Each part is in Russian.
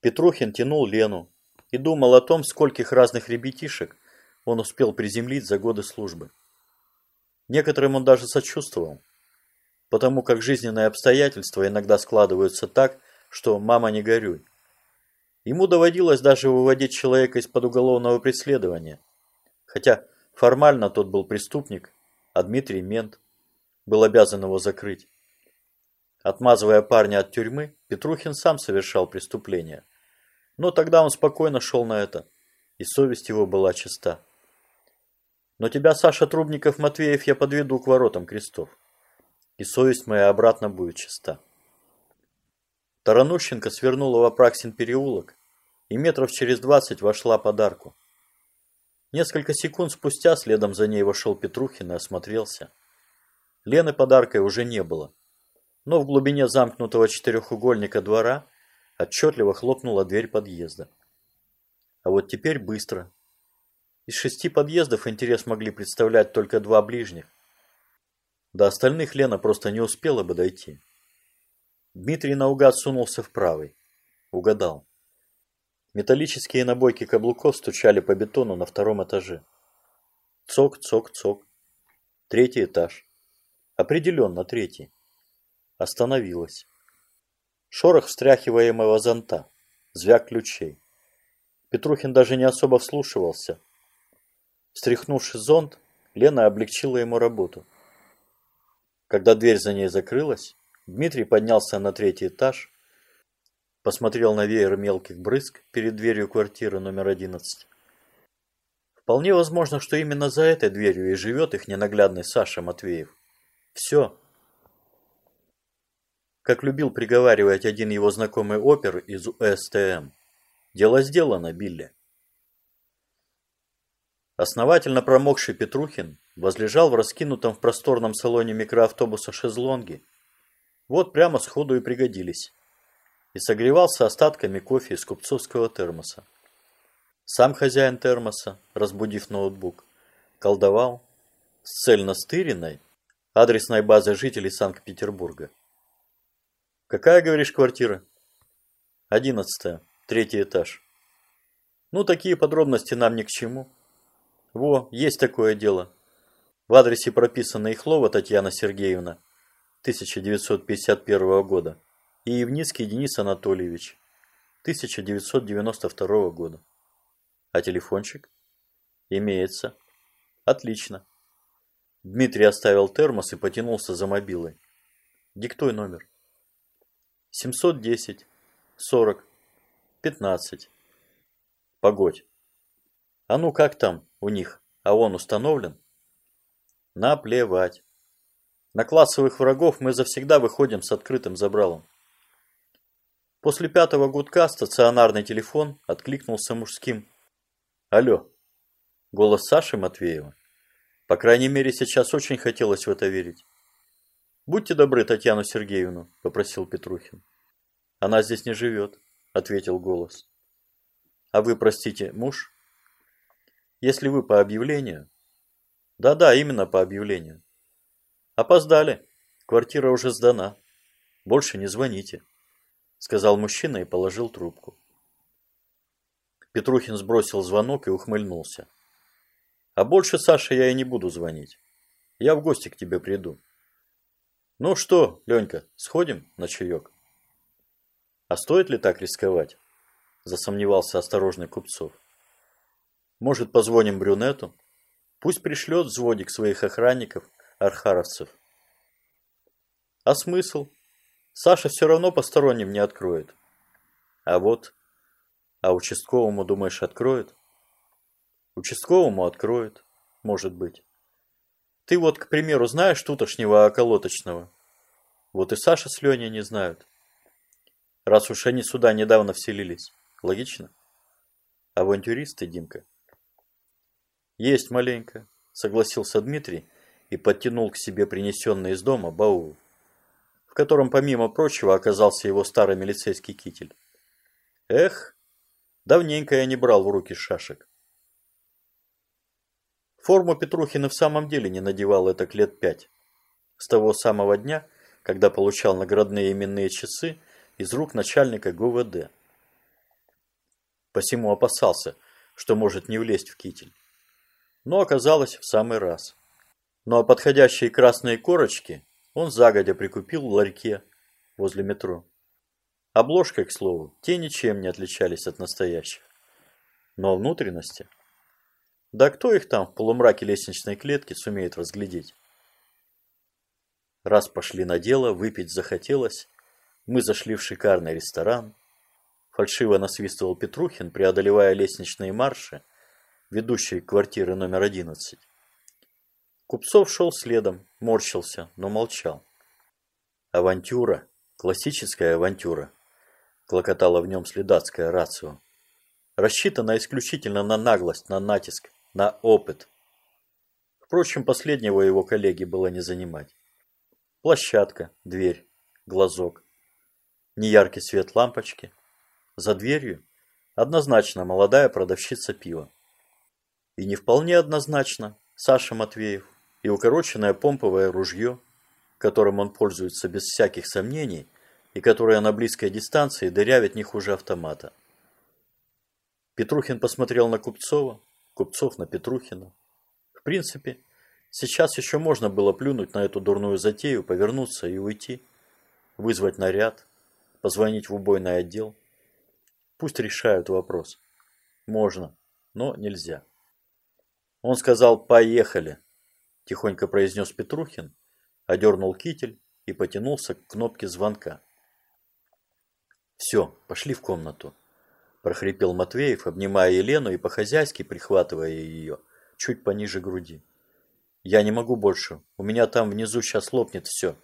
Петрухин тянул Лену и думал о том, скольких разных ребятишек он успел приземлить за годы службы. Некоторым он даже сочувствовал, потому как жизненные обстоятельства иногда складываются так, что «мама, не горюй». Ему доводилось даже выводить человека из-под уголовного преследования, хотя формально тот был преступник, а Дмитрий мент, был обязан его закрыть. Отмазывая парня от тюрьмы, Петрухин сам совершал преступление. Но тогда он спокойно шел на это, и совесть его была чиста. Но тебя, Саша Трубников-Матвеев, я подведу к воротам крестов, и совесть моя обратно будет чиста. Таранущенко свернула в Апраксин переулок и метров через двадцать вошла подарку. Несколько секунд спустя следом за ней вошел Петрухин и осмотрелся. Лены подаркой уже не было, но в глубине замкнутого четырехугольника двора отчетливо хлопнула дверь подъезда. А вот теперь быстро. Из шести подъездов интерес могли представлять только два ближних. До остальных Лена просто не успела бы дойти. Дмитрий наугад сунулся в правый. Угадал. Металлические набойки каблуков стучали по бетону на втором этаже. Цок, цок, цок. Третий этаж. Определенно третий. Остановилась. Шорох встряхиваемого зонта. Звяк ключей. Петрухин даже не особо вслушивался. Встряхнувши зонт, Лена облегчила ему работу. Когда дверь за ней закрылась, Дмитрий поднялся на третий этаж, посмотрел на веер мелких брызг перед дверью квартиры номер 11. Вполне возможно, что именно за этой дверью и живет их ненаглядный Саша Матвеев. Все. Как любил приговаривать один его знакомый опер из УСТМ. Дело сделано, Билли. Основательно промокший Петрухин возлежал в раскинутом в просторном салоне микроавтобуса шезлонге вот прямо сходу и пригодились. И согревался остатками кофе из купцовского термоса. Сам хозяин термоса, разбудив ноутбук, колдовал с цельностыренной адресной базой жителей Санкт-Петербурга. Какая, говоришь, квартира? Одиннадцатая, третий этаж. Ну, такие подробности нам ни к чему. Во, есть такое дело. В адресе прописана Ихлова Татьяна Сергеевна, 1951 года и Евницкий Денис Анатольевич 1992 года. А телефончик? Имеется. Отлично. Дмитрий оставил термос и потянулся за мобилой. Диктуй номер. 710 40 15. Погодь. А ну как там у них? А он установлен? Наплевать. На классовых врагов мы завсегда выходим с открытым забралом. После пятого гудка стационарный телефон откликнулся мужским. Алло. Голос Саши Матвеева. По крайней мере, сейчас очень хотелось в это верить. «Будьте добры, Татьяну Сергеевну», – попросил Петрухин. «Она здесь не живет», – ответил голос. «А вы, простите, муж?» «Если вы по объявлению?» «Да-да, именно по объявлению». Опоздали. Квартира уже сдана. Больше не звоните, сказал мужчина и положил трубку. Петрухин сбросил звонок и ухмыльнулся. А больше, Саша, я и не буду звонить. Я в гости к тебе приду. Ну что, Ленька, сходим на чаек? А стоит ли так рисковать? Засомневался осторожный Купцов. Может, позвоним брюнету? Пусть пришлет взводик своих охранников архаровцев. А смысл? Саша все равно посторонним не откроет. А вот, а участковому, думаешь, откроет? Участковому откроет, может быть. Ты вот, к примеру, знаешь тутошнего околоточного? Вот и Саша с Леней не знают. Раз уж они сюда недавно вселились. Логично? Авантюристы, Димка? Есть маленько, согласился Дмитрий, и подтянул к себе принесенный из дома баул, в котором, помимо прочего, оказался его старый милицейский китель. Эх, давненько я не брал в руки шашек. Форму Петрухин и в самом деле не надевал это лет пять. С того самого дня, когда получал наградные именные часы из рук начальника ГУВД. посему опасался, что может не влезть в китель. Но оказалось в самый раз. Ну а подходящие красные корочки он загодя прикупил в ларьке возле метро. Обложкой, к слову, те ничем не отличались от настоящих. Но внутренности... Да кто их там в полумраке лестничной клетки сумеет разглядеть? Раз пошли на дело, выпить захотелось, мы зашли в шикарный ресторан. Фальшиво насвистывал Петрухин, преодолевая лестничные марши, ведущие к квартире номер одиннадцать. Купцов шел следом, морщился, но молчал. «Авантюра, классическая авантюра», – клокотала в нем следацкая рацио. «Рассчитана исключительно на наглость, на натиск, на опыт». Впрочем, последнего его коллеги было не занимать. Площадка, дверь, глазок, неяркий свет лампочки. За дверью однозначно молодая продавщица пива. И не вполне однозначно Саша Матвеев и укороченное помповое ружье, которым он пользуется без всяких сомнений и которое на близкой дистанции дырявит не хуже автомата. Петрухин посмотрел на Купцова, Купцов на Петрухина. В принципе, сейчас еще можно было плюнуть на эту дурную затею, повернуться и уйти, вызвать наряд, позвонить в убойный отдел. Пусть решают вопрос. Можно, но нельзя. Он сказал «поехали», тихонько произнес Петрухин, одернул китель и потянулся к кнопке звонка. «Все, пошли в комнату», – прохрипел Матвеев, обнимая Елену и по-хозяйски прихватывая ее чуть пониже груди. «Я не могу больше, у меня там внизу сейчас лопнет все.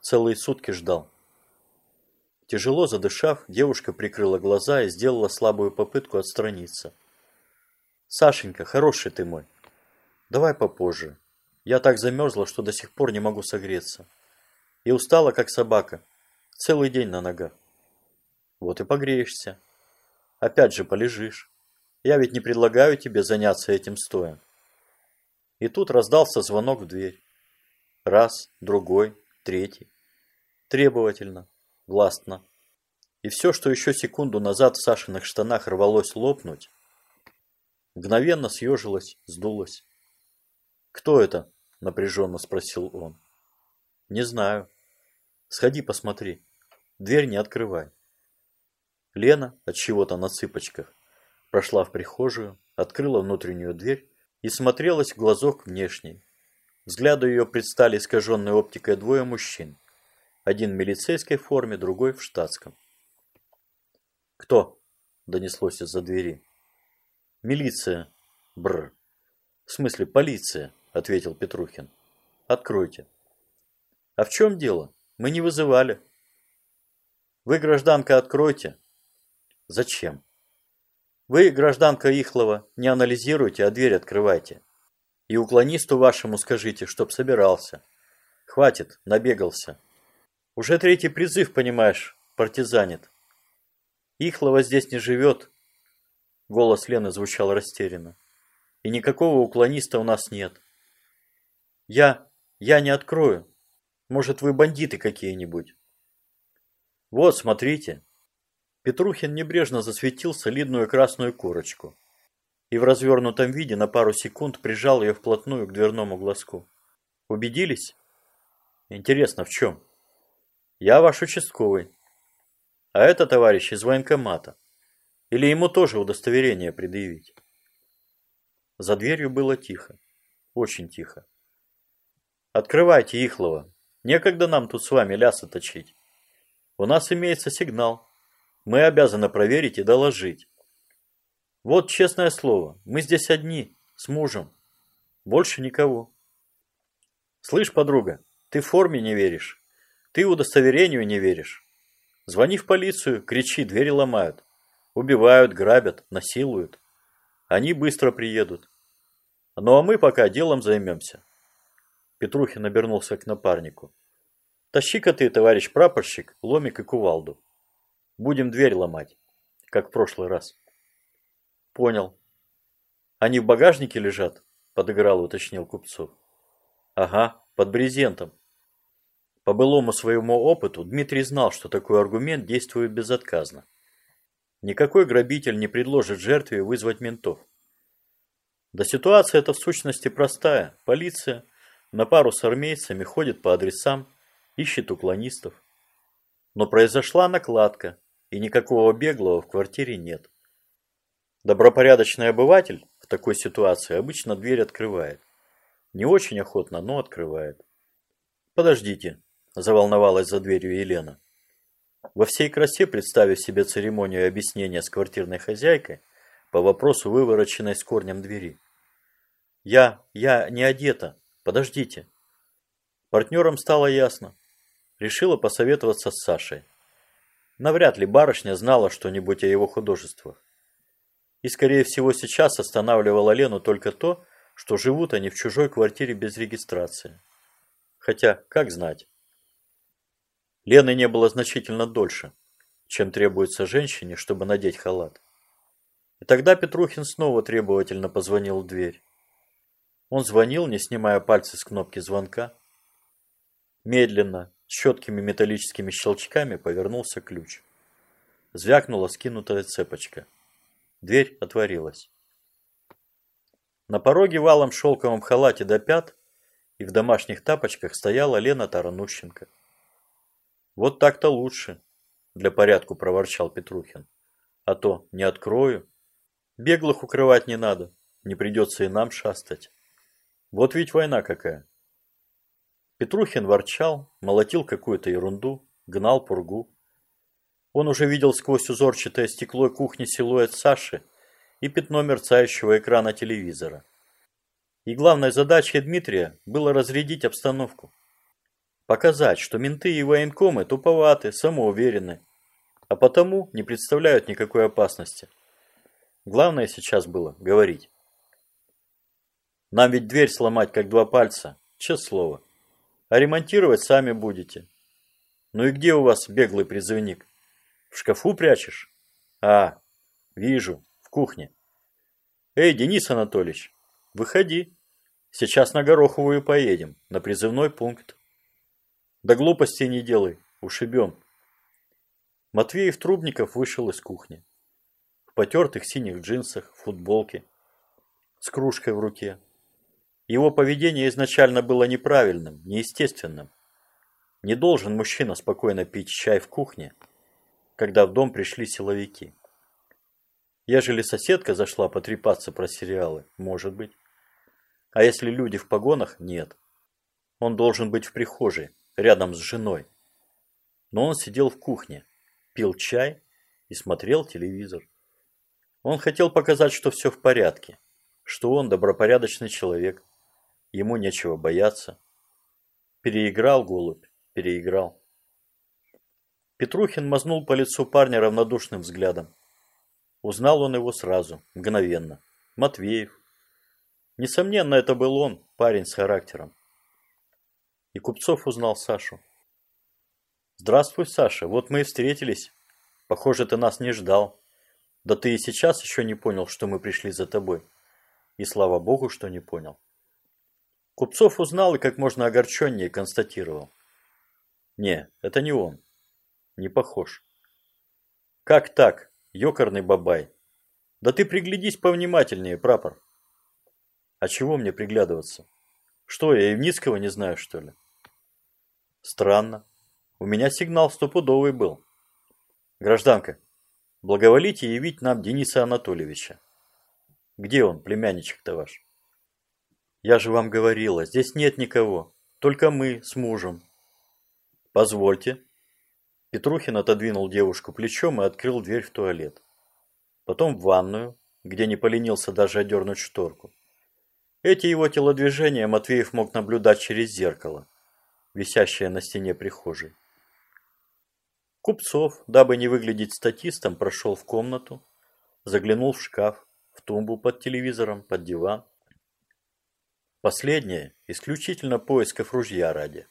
Целые сутки ждал». Тяжело задышав, девушка прикрыла глаза и сделала слабую попытку отстраниться. «Сашенька, хороший ты мой. Давай попозже. Я так замерзла, что до сих пор не могу согреться. И устала, как собака. Целый день на ногах. Вот и погреешься. Опять же полежишь. Я ведь не предлагаю тебе заняться этим стоя. И тут раздался звонок в дверь. Раз, другой, третий. Требовательно, властно. И все, что еще секунду назад в Сашиных штанах рвалось лопнуть, мгновенно съежилось, сдулось. «Кто это?» напряженно спросил он. Не знаю. Сходи посмотри. Дверь не открывай. Лена от чего-то на цыпочках прошла в прихожую, открыла внутреннюю дверь и смотрелась в глазок внешний. Взгляду ее предстали искаженной оптикой двое мужчин. Один в милицейской форме, другой в штатском. «Кто?» – донеслось из-за двери. «Милиция. Бр. В смысле, полиция ответил Петрухин. Откройте. А в чем дело? Мы не вызывали. Вы, гражданка, откройте. Зачем? Вы, гражданка Ихлова, не анализируйте, а дверь открывайте. И уклонисту вашему скажите, чтоб собирался. Хватит, набегался. Уже третий призыв, понимаешь, партизанит. Ихлова здесь не живет. Голос Лены звучал растерянно. И никакого уклониста у нас нет. Я... я не открою. Может, вы бандиты какие-нибудь? Вот, смотрите. Петрухин небрежно засветил солидную красную корочку и в развернутом виде на пару секунд прижал ее вплотную к дверному глазку. Убедились? Интересно, в чем? Я ваш участковый. А это товарищ из военкомата. Или ему тоже удостоверение предъявить? За дверью было тихо. Очень тихо. Открывайте, Ихлова. Некогда нам тут с вами лясы точить. У нас имеется сигнал. Мы обязаны проверить и доложить. Вот честное слово, мы здесь одни, с мужем. Больше никого. Слышь, подруга, ты в форме не веришь. Ты удостоверению не веришь. Звони в полицию, кричи, двери ломают. Убивают, грабят, насилуют. Они быстро приедут. Ну а мы пока делом займемся. Петрухин обернулся к напарнику. «Тащи-ка ты, товарищ прапорщик, ломик и кувалду. Будем дверь ломать, как в прошлый раз». «Понял. Они в багажнике лежат?» – подыграл, уточнил Купцов. «Ага, под брезентом». По былому своему опыту Дмитрий знал, что такой аргумент действует безотказно. Никакой грабитель не предложит жертве вызвать ментов. Да ситуация эта в сущности простая. Полиция на пару с армейцами ходит по адресам, ищет уклонистов. Но произошла накладка, и никакого беглого в квартире нет. Добропорядочный обыватель в такой ситуации обычно дверь открывает. Не очень охотно, но открывает. «Подождите», – заволновалась за дверью Елена. Во всей красе представив себе церемонию объяснения с квартирной хозяйкой по вопросу вывороченной с корнем двери. «Я, я не одета. Подождите». Партнерам стало ясно. Решила посоветоваться с Сашей. Навряд ли барышня знала что-нибудь о его художествах. И, скорее всего, сейчас останавливала Лену только то, что живут они в чужой квартире без регистрации. Хотя, как знать. Лены не было значительно дольше, чем требуется женщине, чтобы надеть халат. И тогда Петрухин снова требовательно позвонил в дверь. Он звонил, не снимая пальцы с кнопки звонка. Медленно, четкими металлическими щелчками повернулся ключ. Звякнула скинутая цепочка. Дверь отворилась. На пороге валом шелковом халате до пят и в домашних тапочках стояла Лена Таранущенко. «Вот так-то лучше», – для порядку проворчал Петрухин. «А то не открою. Беглых укрывать не надо, не придется и нам шастать. Вот ведь война какая». Петрухин ворчал, молотил какую-то ерунду, гнал пургу. Он уже видел сквозь узорчатое стекло кухни силуэт Саши и пятно мерцающего экрана телевизора. И главной задачей Дмитрия было разрядить обстановку. Показать, что менты и военкомы туповаты, самоуверены, а потому не представляют никакой опасности. Главное сейчас было говорить. Нам ведь дверь сломать как два пальца, честное слово. А ремонтировать сами будете. Ну и где у вас беглый призывник? В шкафу прячешь? А, вижу, в кухне. Эй, Денис Анатольевич, выходи. Сейчас на Гороховую поедем, на призывной пункт. Да глупостей не делай, ушибем. Матвеев Трубников вышел из кухни. В потертых синих джинсах, футболке, с кружкой в руке. Его поведение изначально было неправильным, неестественным. Не должен мужчина спокойно пить чай в кухне, когда в дом пришли силовики. Ежели соседка зашла потрепаться про сериалы, может быть. А если люди в погонах, нет. Он должен быть в прихожей, рядом с женой. Но он сидел в кухне, пил чай и смотрел телевизор. Он хотел показать, что все в порядке, что он добропорядочный человек, ему нечего бояться. Переиграл голубь, переиграл. Петрухин мазнул по лицу парня равнодушным взглядом. Узнал он его сразу, мгновенно. Матвеев. Несомненно, это был он, парень с характером. И Купцов узнал Сашу. «Здравствуй, Саша, вот мы и встретились. Похоже, ты нас не ждал. Да ты и сейчас еще не понял, что мы пришли за тобой. И слава богу, что не понял». Купцов узнал и как можно огорченнее констатировал. Не, это не он. Не похож. Как так, ёкарный бабай? Да ты приглядись повнимательнее, прапор. А чего мне приглядываться? Что, я Евницкого не знаю, что ли? Странно. У меня сигнал стопудовый был. Гражданка, благоволите явить нам Дениса Анатольевича. Где он, племянничек-то ваш? Я же вам говорила, здесь нет никого. Только мы с мужем. Позвольте. Петрухин отодвинул девушку плечом и открыл дверь в туалет. Потом в ванную, где не поленился даже одернуть шторку. Эти его телодвижения Матвеев мог наблюдать через зеркало, висящее на стене прихожей. Купцов, дабы не выглядеть статистом, прошел в комнату, заглянул в шкаф, в тумбу под телевизором, под диван. Последнее исключительно поисков ружья ради.